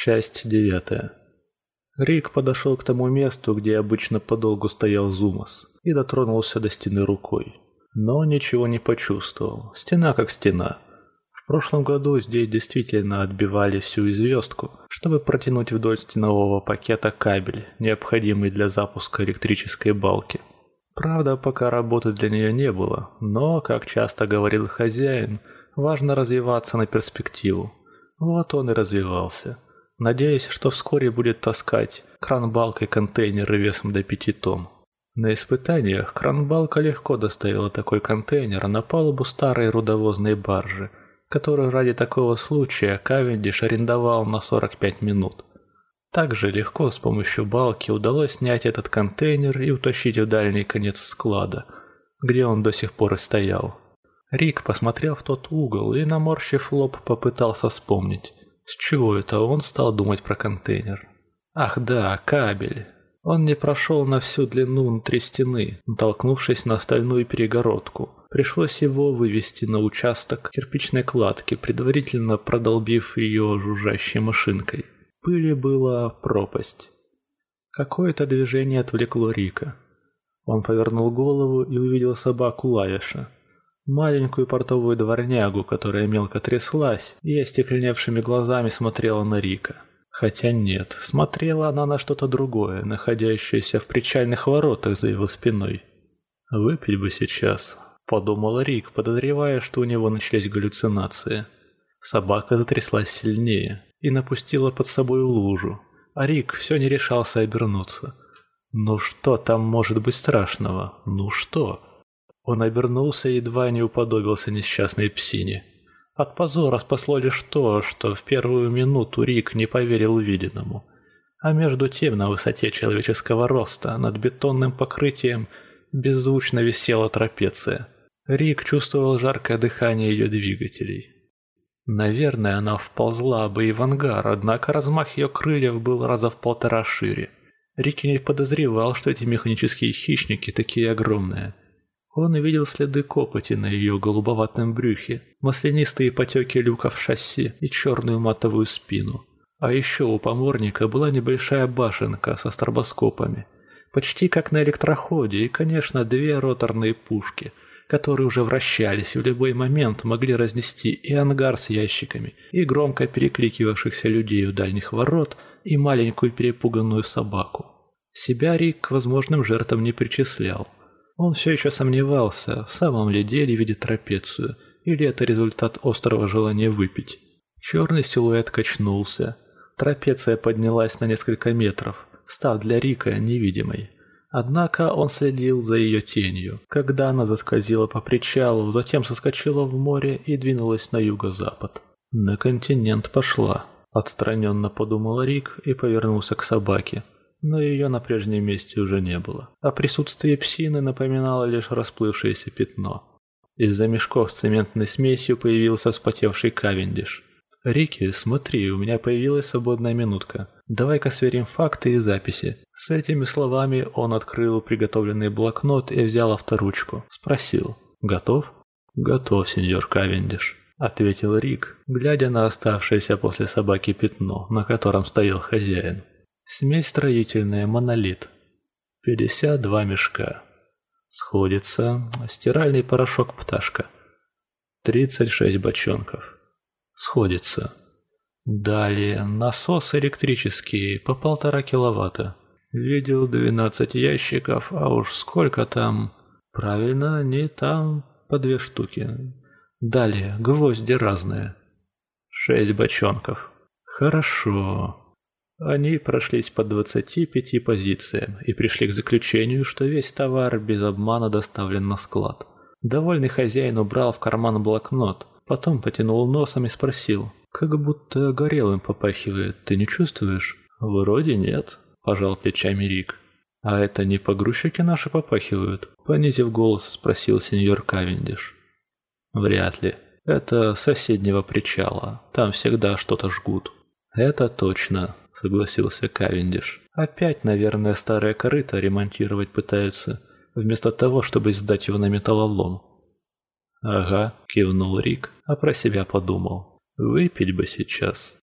Часть девятая. Рик подошел к тому месту, где обычно подолгу стоял Зумас, и дотронулся до стены рукой. Но ничего не почувствовал. Стена как стена. В прошлом году здесь действительно отбивали всю звездку, чтобы протянуть вдоль стенового пакета кабель, необходимый для запуска электрической балки. Правда, пока работы для нее не было, но, как часто говорил хозяин, важно развиваться на перспективу. Вот он и развивался надеясь, что вскоре будет таскать кранбалкой контейнеры весом до 5 тонн. На испытаниях кранбалка легко доставила такой контейнер на палубу старой рудовозной баржи, которую ради такого случая Кавендиш арендовал на 45 минут. Также легко с помощью балки удалось снять этот контейнер и утащить в дальний конец склада, где он до сих пор и стоял. Рик посмотрел в тот угол и, наморщив лоб, попытался вспомнить, с чего это он стал думать про контейнер? Ах да, кабель. Он не прошел на всю длину внутри стены, натолкнувшись на стальную перегородку. Пришлось его вывести на участок кирпичной кладки, предварительно продолбив ее жужжащей машинкой. Пыли была пропасть. Какое-то движение отвлекло Рика. Он повернул голову и увидел собаку Лавиша маленькую портовую дворнягу, которая мелко тряслась и остекленевшими глазами смотрела на Рика. Хотя нет, смотрела она на что-то другое, находящееся в причальных воротах за его спиной. «Выпить бы сейчас», — подумал Рик, подозревая, что у него начались галлюцинации. Собака затряслась сильнее и напустила под собой лужу, а Рик все не решался обернуться. «Ну что там может быть страшного? Ну что?» Он обернулся и едва не уподобился несчастной псине. От позора спасло лишь то, что в первую минуту Рик не поверил увиденному. А между тем на высоте человеческого роста над бетонным покрытием беззвучно висела трапеция. Рик чувствовал жаркое дыхание ее двигателей. Наверное, она вползла бы и в ангар, однако размах ее крыльев был раза в полтора шире. Рик не подозревал, что эти механические хищники такие огромные – он видел следы копоти на ее голубоватом брюхе, маслянистые потеки люков шасси и черную матовую спину. А еще у поморника была небольшая башенка со стробоскопами, почти как на электроходе, и, конечно, две роторные пушки, которые уже вращались и в любой момент могли разнести и ангар с ящиками, и громко перекликивавшихся людей у дальних ворот, и маленькую перепуганную собаку. Себя Рик к возможным жертвам не причислял. Он все еще сомневался, в самом ли деле видит трапецию, или это результат острого желания выпить. Черный силуэт качнулся. Трапеция поднялась на несколько метров, став для Рика невидимой. Однако он следил за ее тенью, когда она заскользила по причалу, затем соскочила в море и двинулась на юго-запад. «На континент пошла», — отстраненно подумал Рик и повернулся к собаке но ее на прежнем месте уже не было. А присутствие псины напоминало лишь расплывшееся пятно. Из-за мешков с цементной смесью появился вспотевший Кавендиш. «Рики, смотри, у меня появилась свободная минутка. Давай-ка сверим факты и записи». С этими словами он открыл приготовленный блокнот и взял авторучку. Спросил «Готов?» «Готов, сеньор Кавендиш», — ответил Рик, глядя на оставшееся после собаки пятно, на котором стоял хозяин. Смесь строительная, монолит. 52 мешка. Сходится. Стиральный порошок пташка. 36 бочонков. Сходится. Далее. Насос электрический по полтора киловатта. Видел 12 ящиков, а уж сколько там... Правильно, не там по две штуки. Далее. Гвозди разные. Шесть бочонков. Хорошо. Они прошлись по 25 позициям и пришли к заключению, что весь товар без обмана доставлен на склад. Довольный хозяин убрал в карман блокнот, потом потянул носом и спросил, «Как будто горелым попахивает, ты не чувствуешь?» «Вроде нет», – пожал плечами Рик. «А это не погрузчики наши попахивают?» Понизив голос, спросил сеньор Кавендиш. «Вряд ли. Это соседнего причала. Там всегда что-то жгут». «Это точно согласился Кавендиш. Опять, наверное, старое корыто ремонтировать пытаются, вместо того, чтобы сдать его на металлолом. Ага, кивнул Рик, а про себя подумал. Выпить бы сейчас.